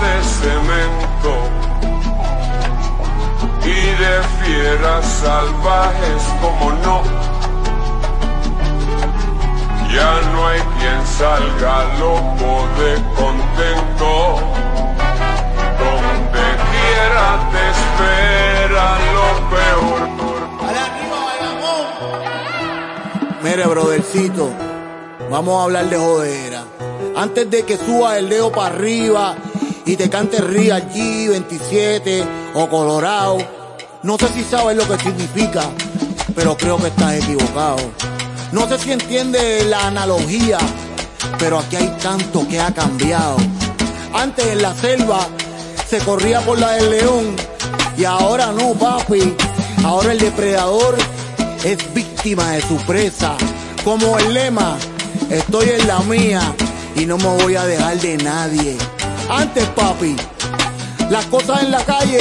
de cemento y de fieras salvajes como no. Ya no hay quien salga loco de contento. Donde quiera te espera lo peor. Mire, brothercito, vamos a hablar de jodera. Antes de que suba el dedo para arriba y te cante Real G 27 o Colorado, no sé si sabes lo que significa, pero creo que estás equivocado. No sé si entiende la analogía, pero aquí hay tanto que ha cambiado. Antes en la selva se corría por la del león y ahora no, papi. Ahora el depredador es víctima de su presa. Como el lema, estoy en la mía y no me voy a dejar de nadie. Antes, papi, las cosas en la calle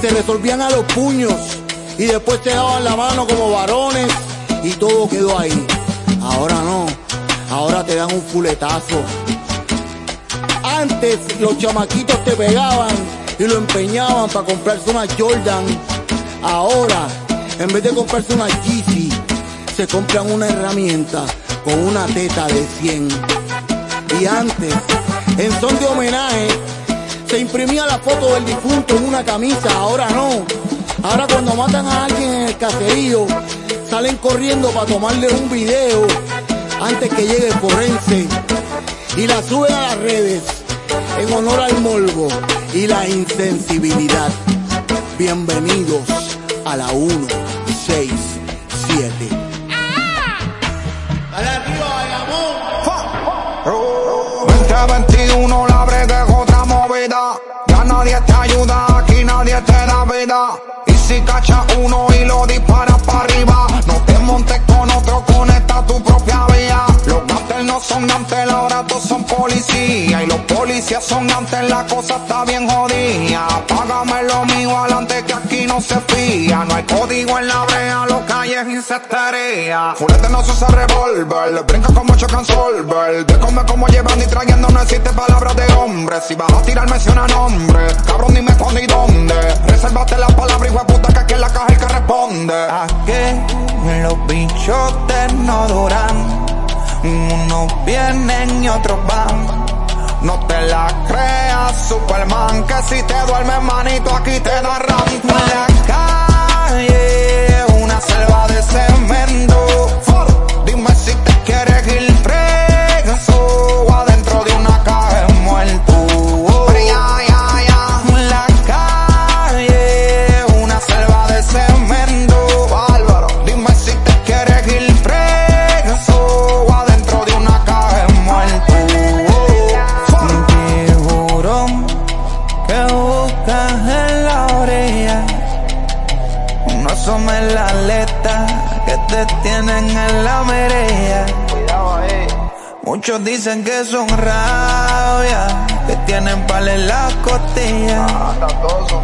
se resolvían a los puños y después se daban la mano como varones y todo quedó ahí. Ahora no, ahora te dan un fuletazo. Antes los chamaquitos te pegaban y lo empeñaban para comprarse una Jordan. Ahora, en vez de comprarse una Yeezy, se compran una herramienta con una teta de 100. Y antes, en son de homenaje, se imprimía la foto del difunto en una camisa, ahora no. Ahora cuando matan a alguien en el caserío, salen corriendo para tomarle un video antes que llegue el forense y la suben a las redes en honor al morbo y la insensibilidad. Bienvenidos a la 167. 21 la brega es otra movida. Ya nadie te ayuda, aquí nadie te da vida. Y si cachas uno y lo disparas para arriba, no te montes con otro, conecta tu propia vía. Los gantes no son gantes, ahora todos son policías. Y los policías son gantes, la cosa está bien jodida. Págame lo mío adelante que aquí no se fía. No hay código en la brea, los calles insectaría. Fulete no se usa revólver, brinca como chocan solver. De come como llevan y trayendo, no existe palabra de hombre. Si vas a tirar, menciona nombre. Cabrón, dime cuándo y dónde. Resérvate la palabra, hijo de puta, que aquí en la caja el que responde. A que los bichotes no duran. Unos vienen y otros van. No te la creas, Superman, que si te duermes, manito, aquí te da rampa. La calle, una selva de cemento. No asomes la aleta que te tienen en la merella. Muchos dicen que son rabia, que tienen pal en las costillas.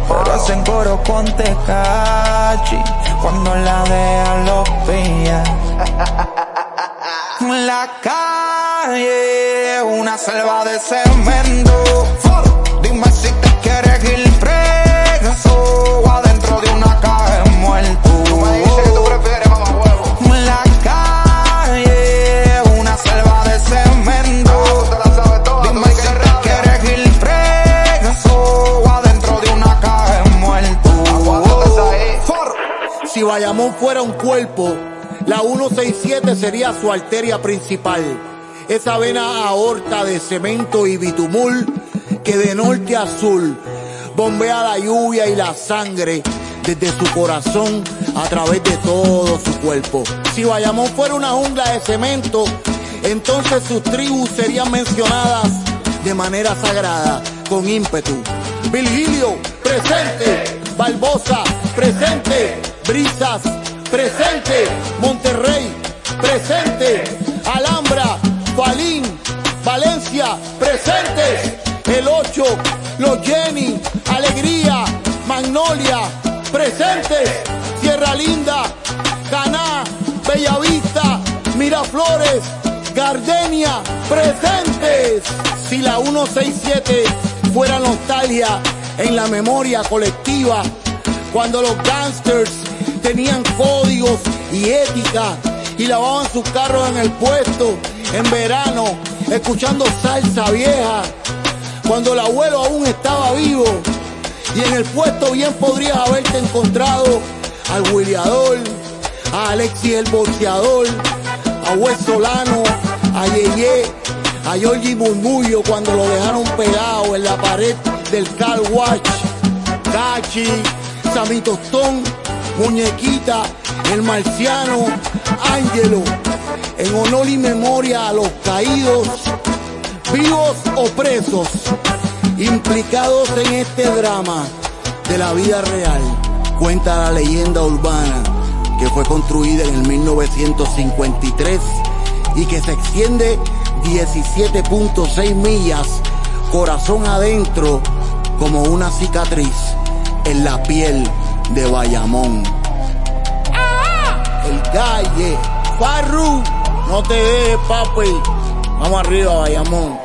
Pero hacen coro con tecachi cuando la dejan los pillas. La calle, una selva de cemento. Bayamón fuera un cuerpo, la 167 sería su arteria principal. Esa vena aorta de cemento y bitumul que de norte a sur bombea la lluvia y la sangre desde su corazón a través de todo su cuerpo. Si Bayamón fuera una jungla de cemento, entonces sus tribus serían mencionadas de manera sagrada, con ímpetu. Virgilio, presente. Barbosa, presente. Brisas, presente. Monterrey, presente. Alhambra, Falín, Valencia, presentes. El 8, Los Jenny, Alegría, Magnolia, presentes. Sierra Linda, Caná, Bellavista, Miraflores, Gardenia, presentes. Si la 167 fuera nostalgia en la memoria colectiva, cuando los gangsters tenían códigos y ética y lavaban sus carros en el puesto en verano, escuchando salsa vieja, cuando el abuelo aún estaba vivo y en el puesto bien podrías haberte encontrado al Williador, a Alexis el boxeador, a Wes Solano, a Yeye, a Georgie Murmullo cuando lo dejaron pegado en la pared del Car Watch, Cachi, Sammy Tostón, Muñequita, el Marciano, Ángelo, en honor y memoria a los caídos, vivos o presos, implicados en este drama de la vida real. Cuenta la leyenda urbana que fue construida en el 1953 y que se extiende 17.6 millas, corazón adentro, como una cicatriz en la piel de Bayamón. El calle, Farru, no te dejes, papi. Vamos arriba, Bayamón.